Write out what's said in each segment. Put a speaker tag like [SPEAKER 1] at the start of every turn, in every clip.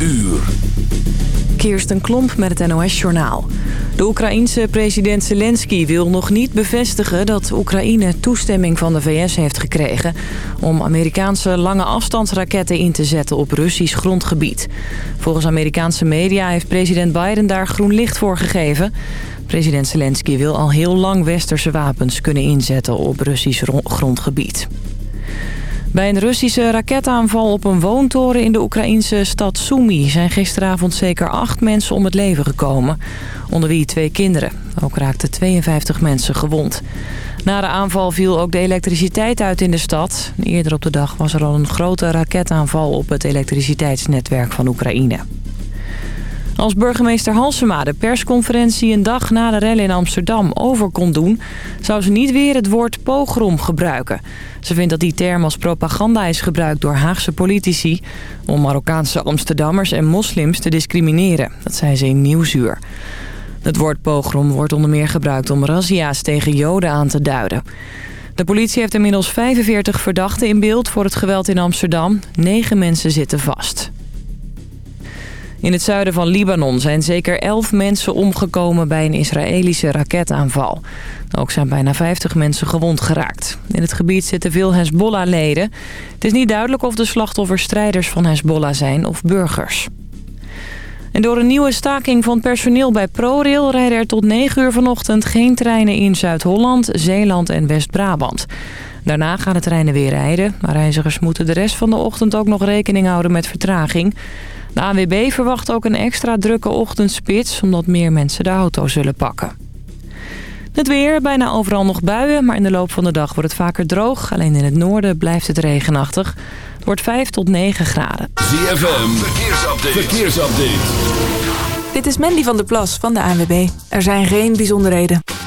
[SPEAKER 1] uur.
[SPEAKER 2] Kirsten Klomp met het NOS-journaal. De Oekraïense president Zelensky wil nog niet bevestigen dat Oekraïne toestemming van de VS heeft gekregen... om Amerikaanse lange afstandsraketten in te zetten op Russisch grondgebied. Volgens Amerikaanse media heeft president Biden daar groen licht voor gegeven. President Zelensky wil al heel lang westerse wapens kunnen inzetten op Russisch grondgebied. Bij een Russische raketaanval op een woontoren in de Oekraïnse stad Sumy... zijn gisteravond zeker acht mensen om het leven gekomen. Onder wie twee kinderen. Ook raakten 52 mensen gewond. Na de aanval viel ook de elektriciteit uit in de stad. Eerder op de dag was er al een grote raketaanval op het elektriciteitsnetwerk van Oekraïne. Als burgemeester Halsema de persconferentie een dag na de rel in Amsterdam over kon doen... zou ze niet weer het woord pogrom gebruiken. Ze vindt dat die term als propaganda is gebruikt door Haagse politici... om Marokkaanse Amsterdammers en moslims te discrimineren. Dat zei ze in Nieuwsuur. Het woord pogrom wordt onder meer gebruikt om razzia's tegen joden aan te duiden. De politie heeft inmiddels 45 verdachten in beeld voor het geweld in Amsterdam. Negen mensen zitten vast. In het zuiden van Libanon zijn zeker 11 mensen omgekomen bij een Israëlische raketaanval. Ook zijn bijna 50 mensen gewond geraakt. In het gebied zitten veel Hezbollah-leden. Het is niet duidelijk of de slachtoffers strijders van Hezbollah zijn of burgers. En door een nieuwe staking van personeel bij ProRail... rijden er tot 9 uur vanochtend geen treinen in Zuid-Holland, Zeeland en West-Brabant. Daarna gaan de treinen weer rijden. Maar reizigers moeten de rest van de ochtend ook nog rekening houden met vertraging. De ANWB verwacht ook een extra drukke ochtendspits... omdat meer mensen de auto zullen pakken. Het weer, bijna overal nog buien, maar in de loop van de dag wordt het vaker droog. Alleen in het noorden blijft het regenachtig. Het wordt 5 tot 9 graden.
[SPEAKER 1] ZFM, verkeersupdate. verkeersupdate.
[SPEAKER 3] Dit is Mandy van der Plas van de ANWB. Er zijn geen bijzonderheden.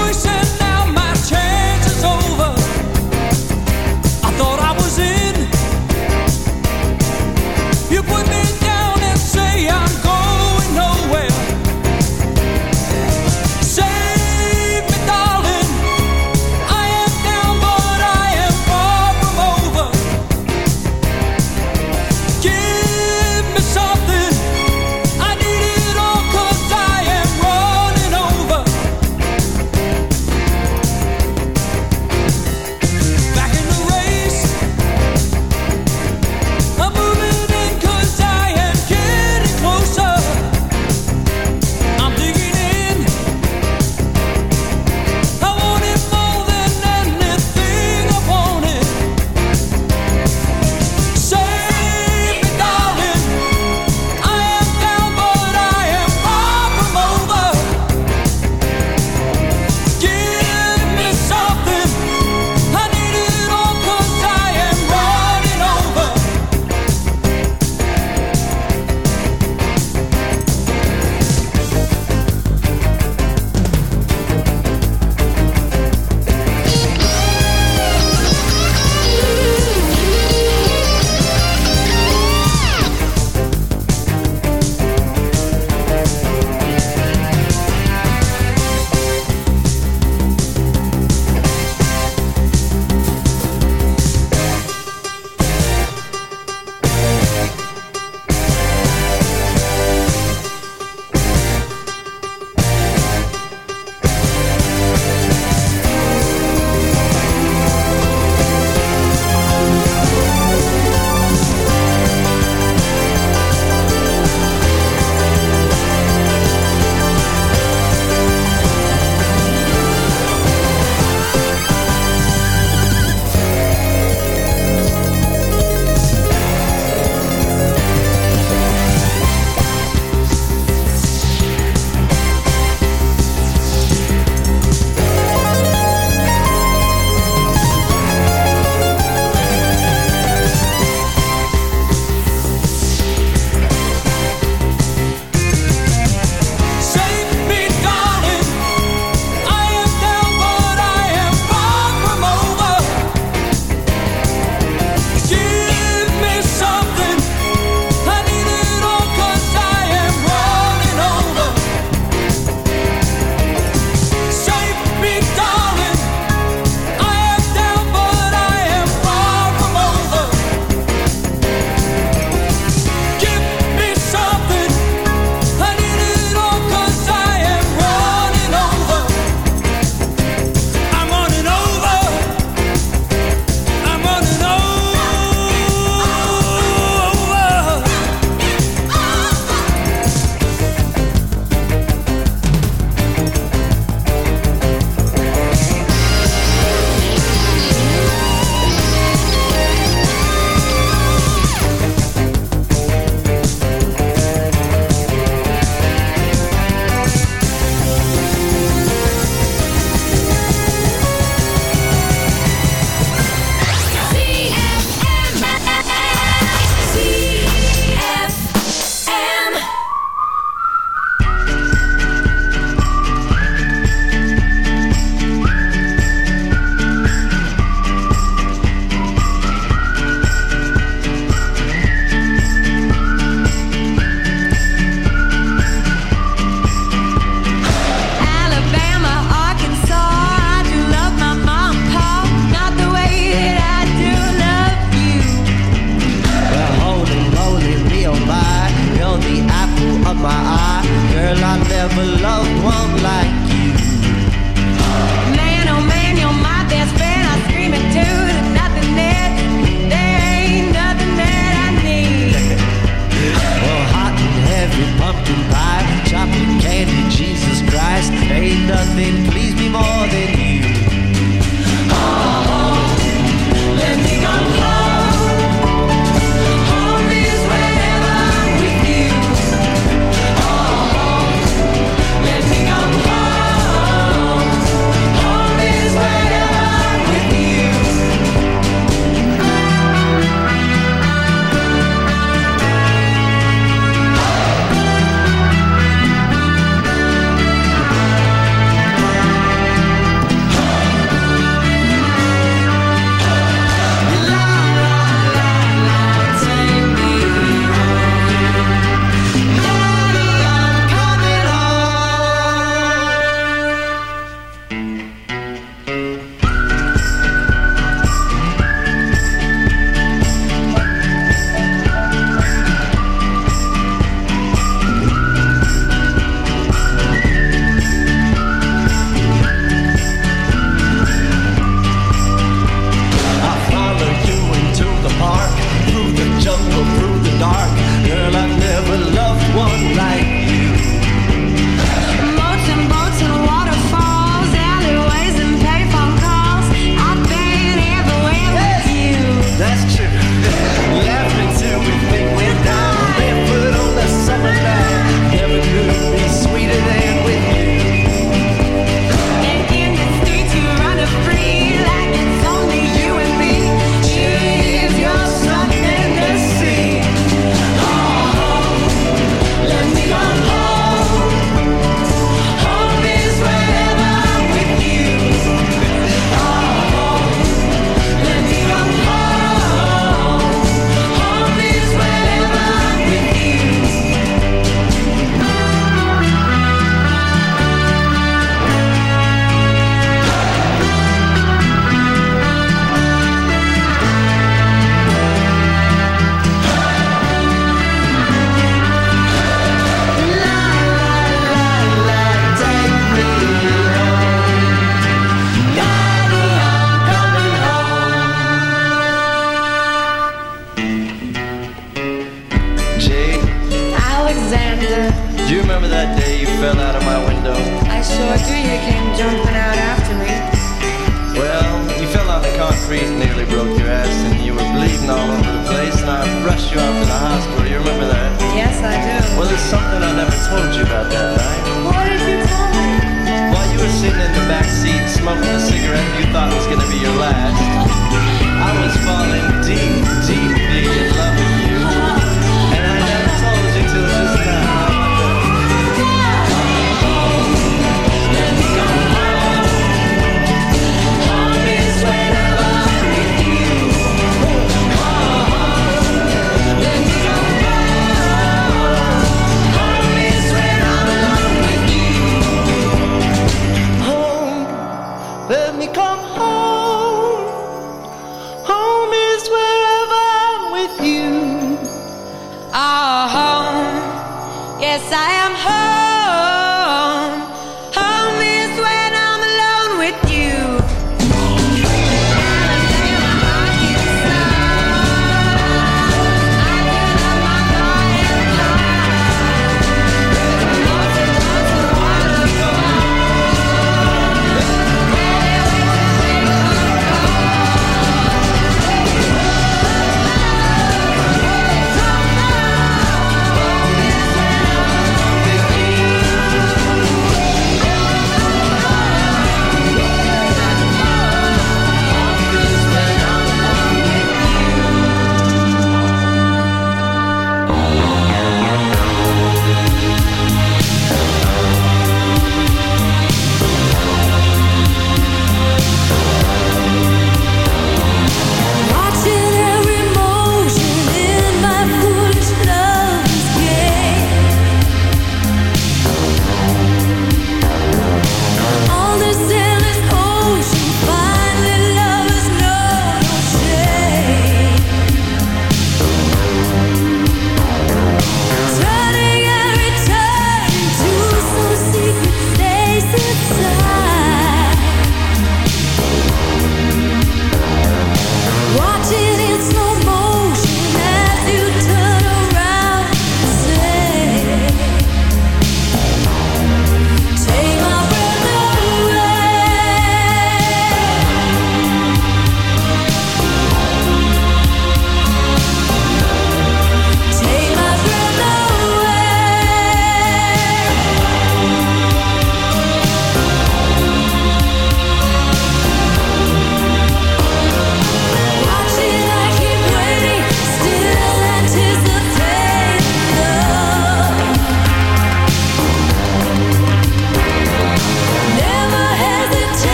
[SPEAKER 4] mooiste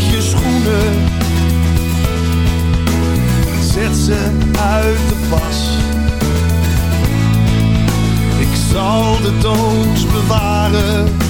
[SPEAKER 4] je schoenen. Zet ze uit de pas. Ik zal de dood bewaren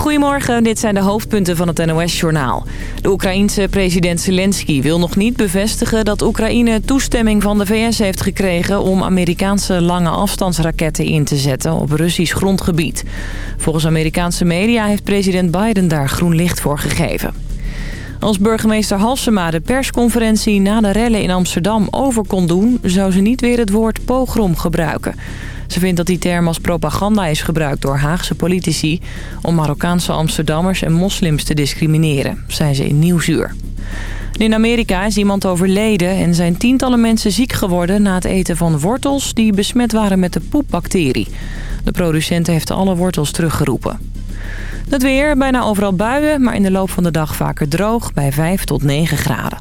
[SPEAKER 2] Goedemorgen, dit zijn de hoofdpunten van het NOS-journaal. De Oekraïense president Zelensky wil nog niet bevestigen dat Oekraïne toestemming van de VS heeft gekregen... om Amerikaanse lange afstandsraketten in te zetten op Russisch grondgebied. Volgens Amerikaanse media heeft president Biden daar groen licht voor gegeven. Als burgemeester Halsema de persconferentie na de rellen in Amsterdam over kon doen... zou ze niet weer het woord pogrom gebruiken. Ze vindt dat die term als propaganda is gebruikt door Haagse politici... om Marokkaanse Amsterdammers en moslims te discrimineren, zei ze in Nieuwsuur. In Amerika is iemand overleden en zijn tientallen mensen ziek geworden... na het eten van wortels die besmet waren met de poepbacterie. De producent heeft alle wortels teruggeroepen. Het weer, bijna overal buien, maar in de loop van de dag vaker droog bij 5 tot 9 graden.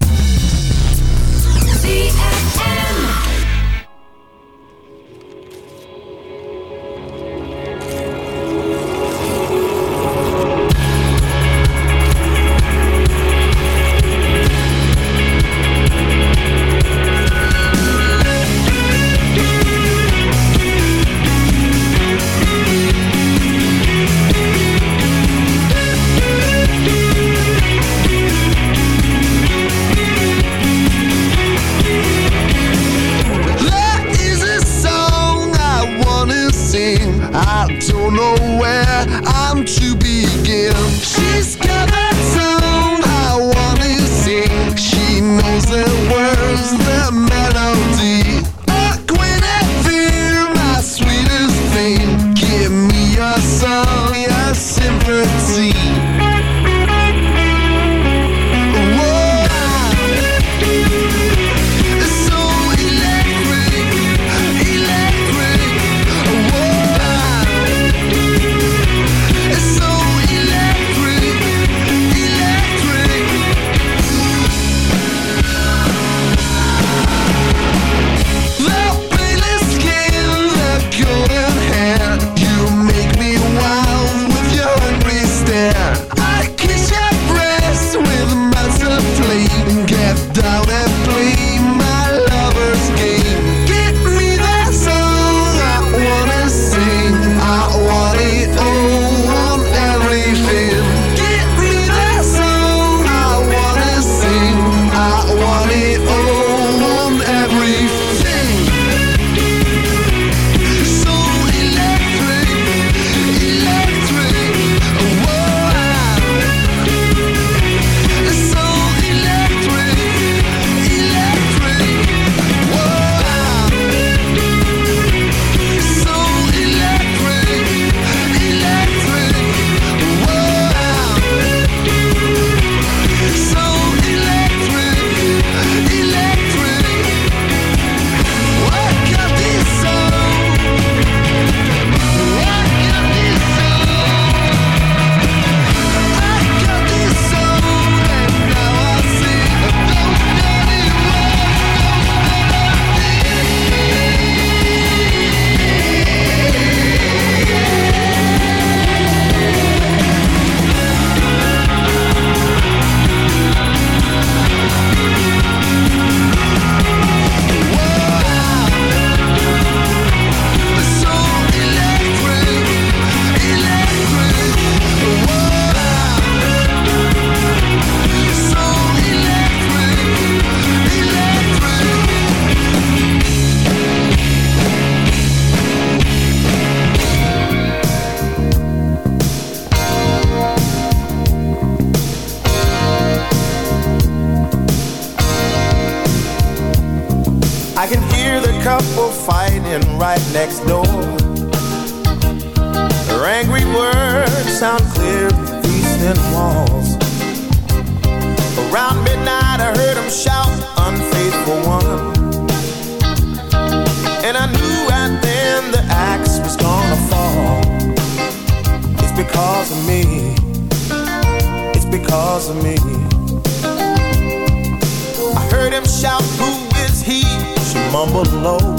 [SPEAKER 5] people fighting right next door. Her angry words sound clear through the eastern walls. Around midnight, I heard him shout, unfaithful one. And I knew right then the axe was gonna fall. It's because of me. It's because of me. I heard him shout, who is he? She mumbled low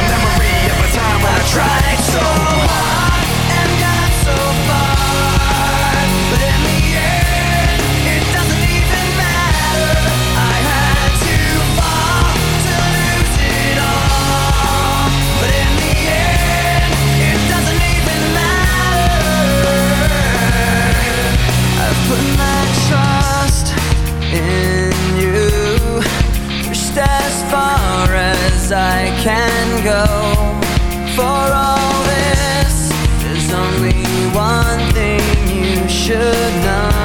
[SPEAKER 6] as far as I can go. For all this, there's only one thing you should know.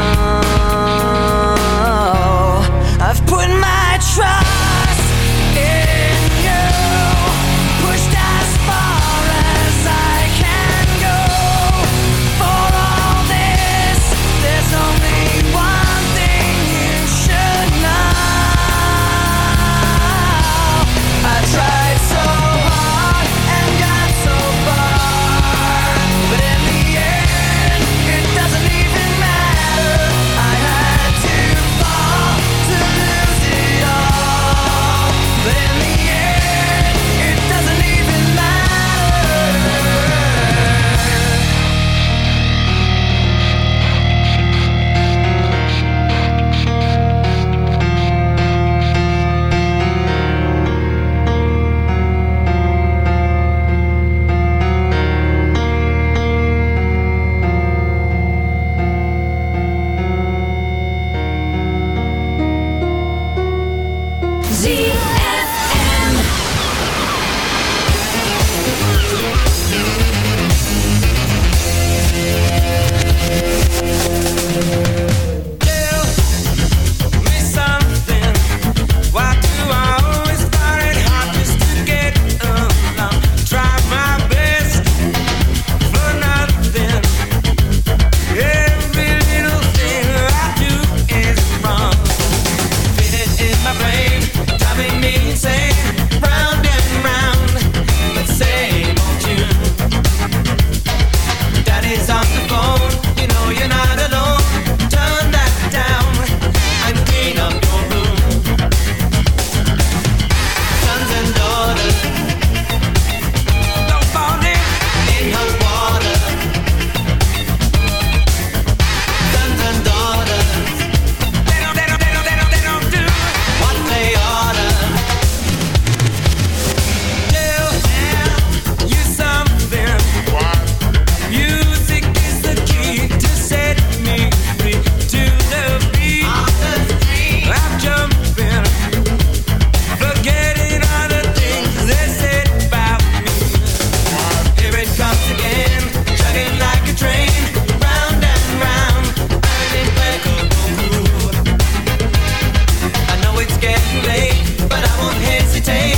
[SPEAKER 6] take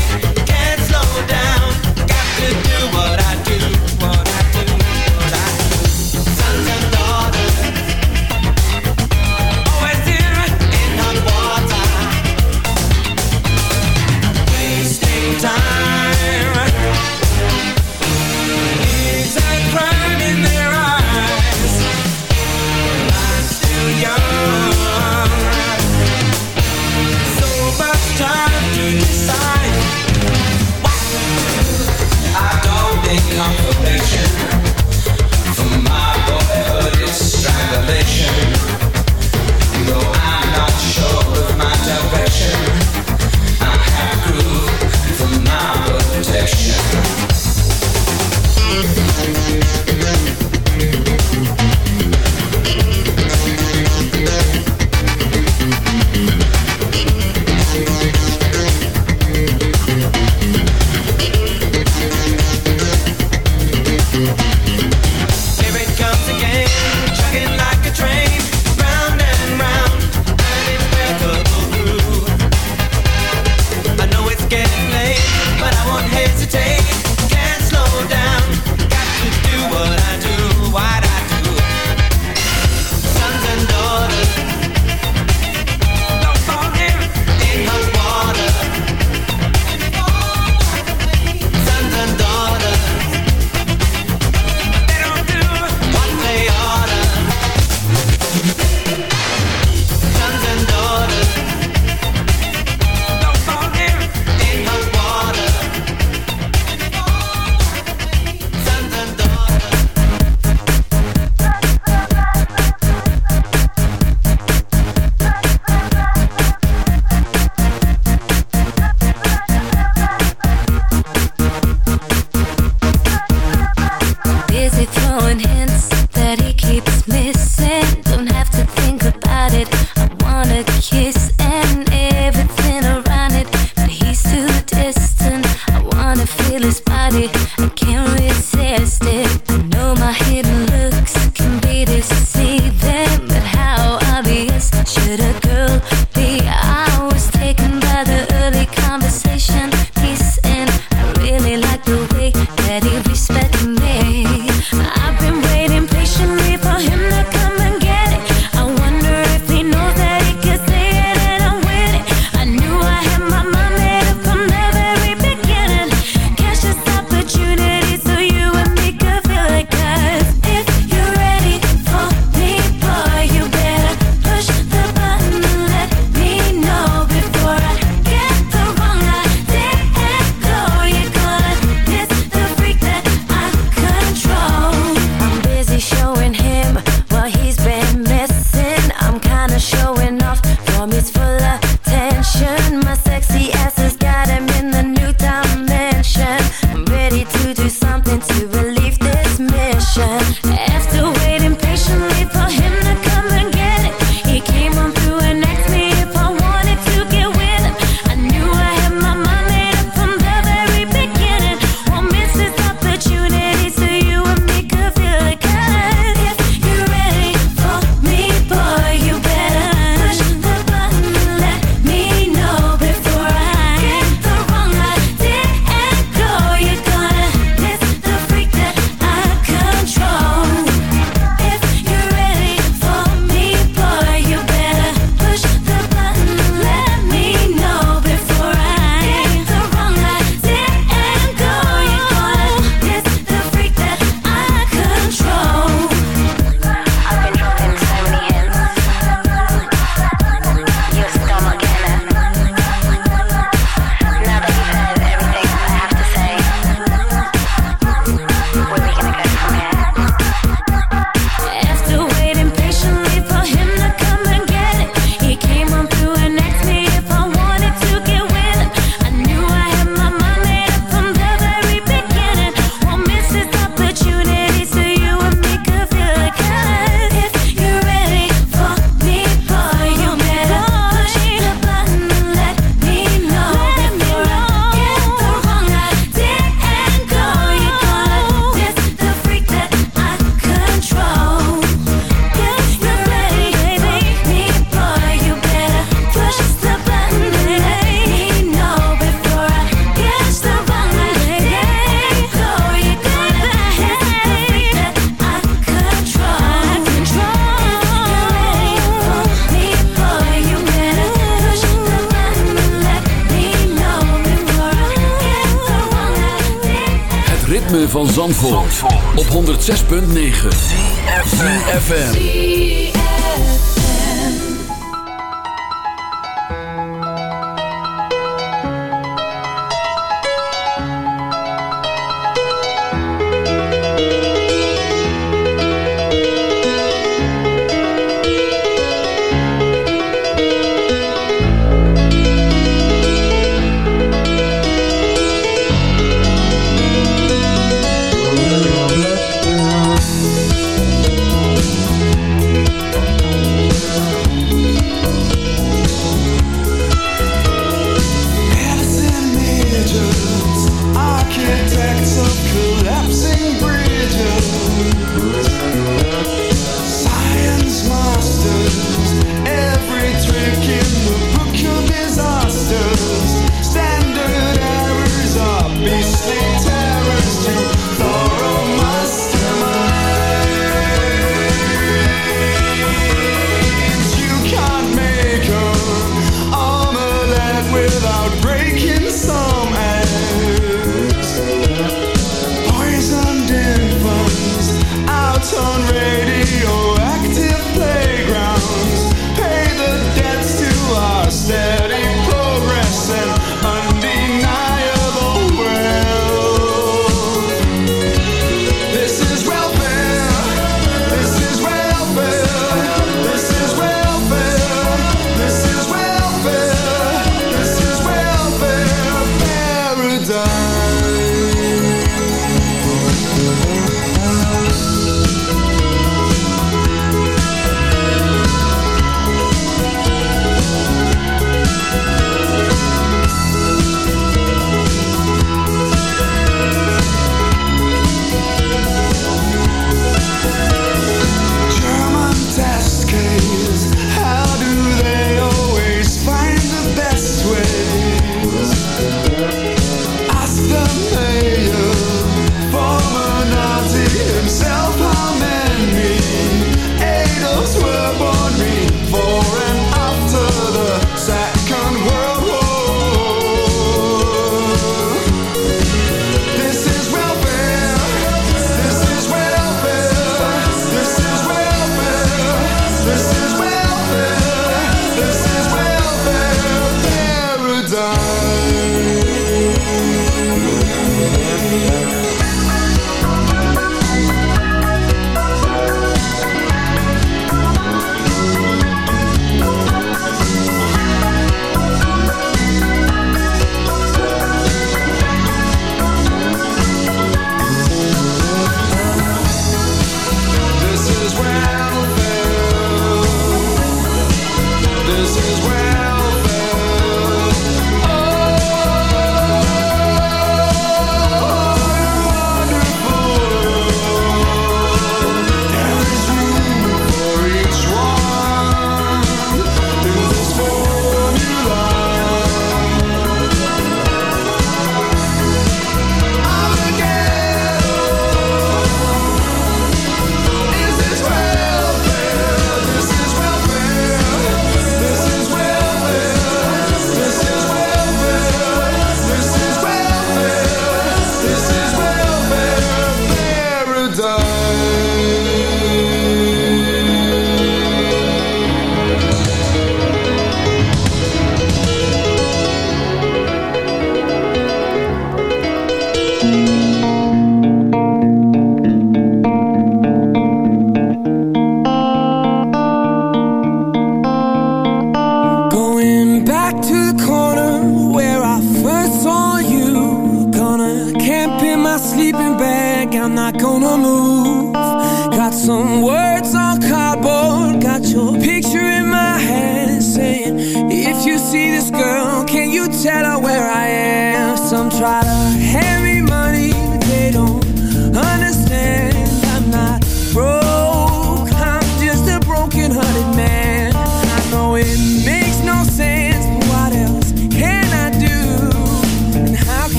[SPEAKER 6] the
[SPEAKER 7] move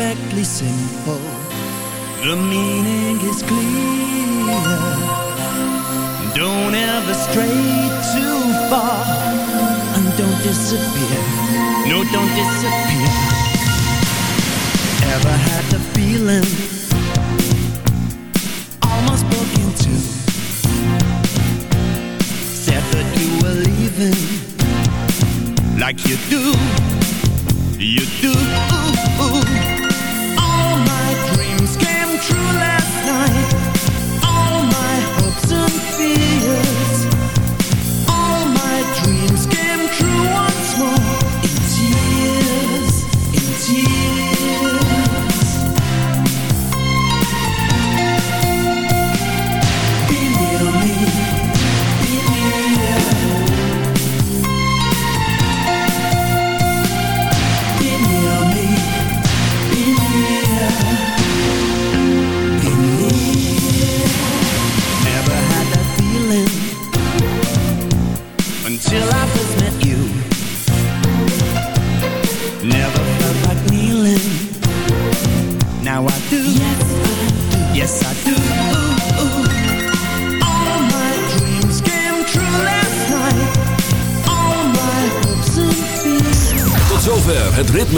[SPEAKER 8] perfectly simple. The meaning is clear. Don't ever stray too far. And don't disappear. No, don't disappear. Ever had the feeling? Almost broken into. Said that you were leaving. Like you do. You do. Ooh, ooh true
[SPEAKER 6] love